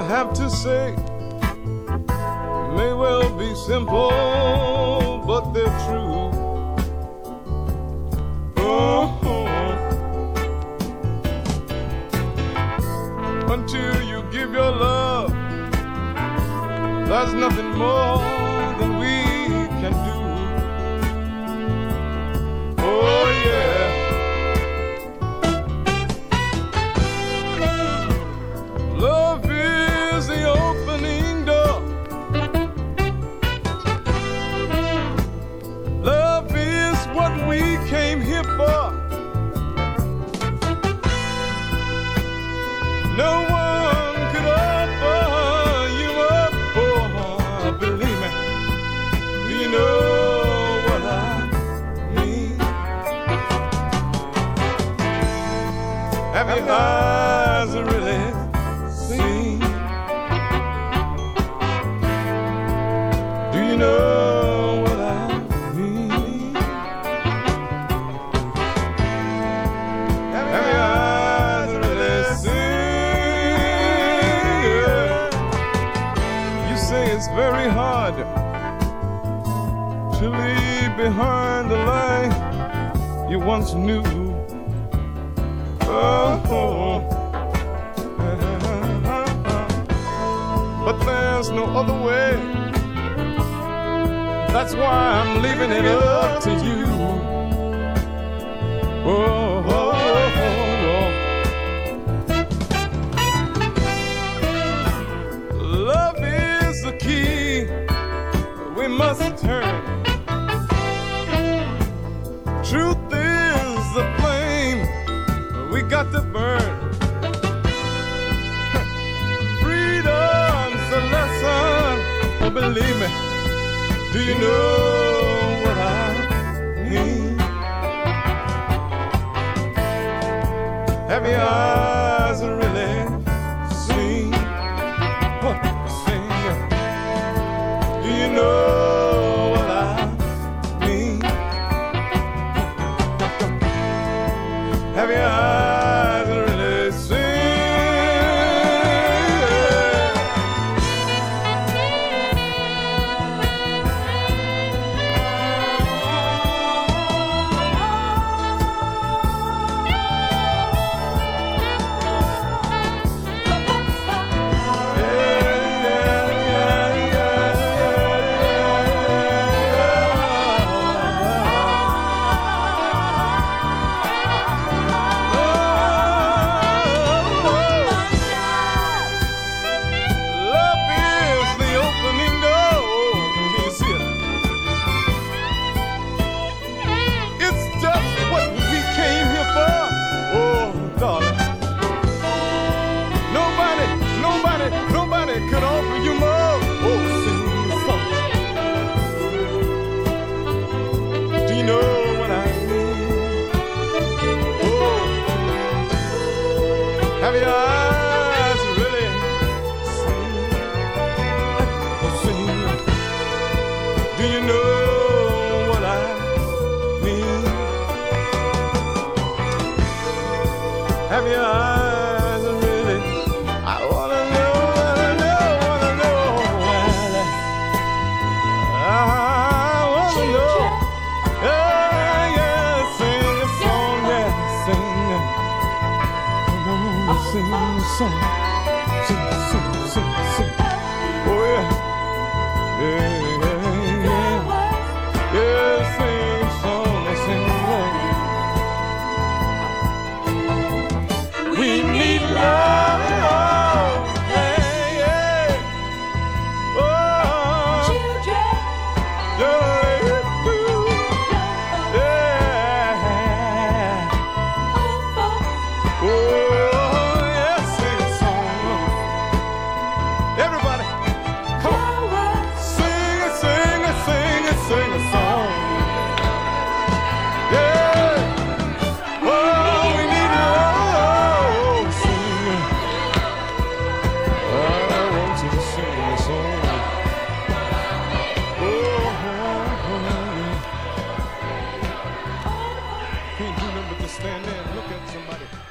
I have to say may well be simple, but they're true. Oh, until you give your love, there's nothing more Have your eyes really seen? Do you know what I mean? Have your eyes really seen? You say it's very hard to leave behind the life you once knew. No other way. That's why I'm leaving it up to you. Oh, oh, oh, oh. Love is the key we must turn. Truth is the flame we got to burn. Believe me. Do you know what I mean? Have your eyes really seen what I sing? Do you know Have your eyes really? I wanna know, wanna know, wanna know. I wanna know. Yeah, yeah, sing a song, yeah, sing. Come on, oh. sing a song. can't do nothing but just stand there and look at somebody.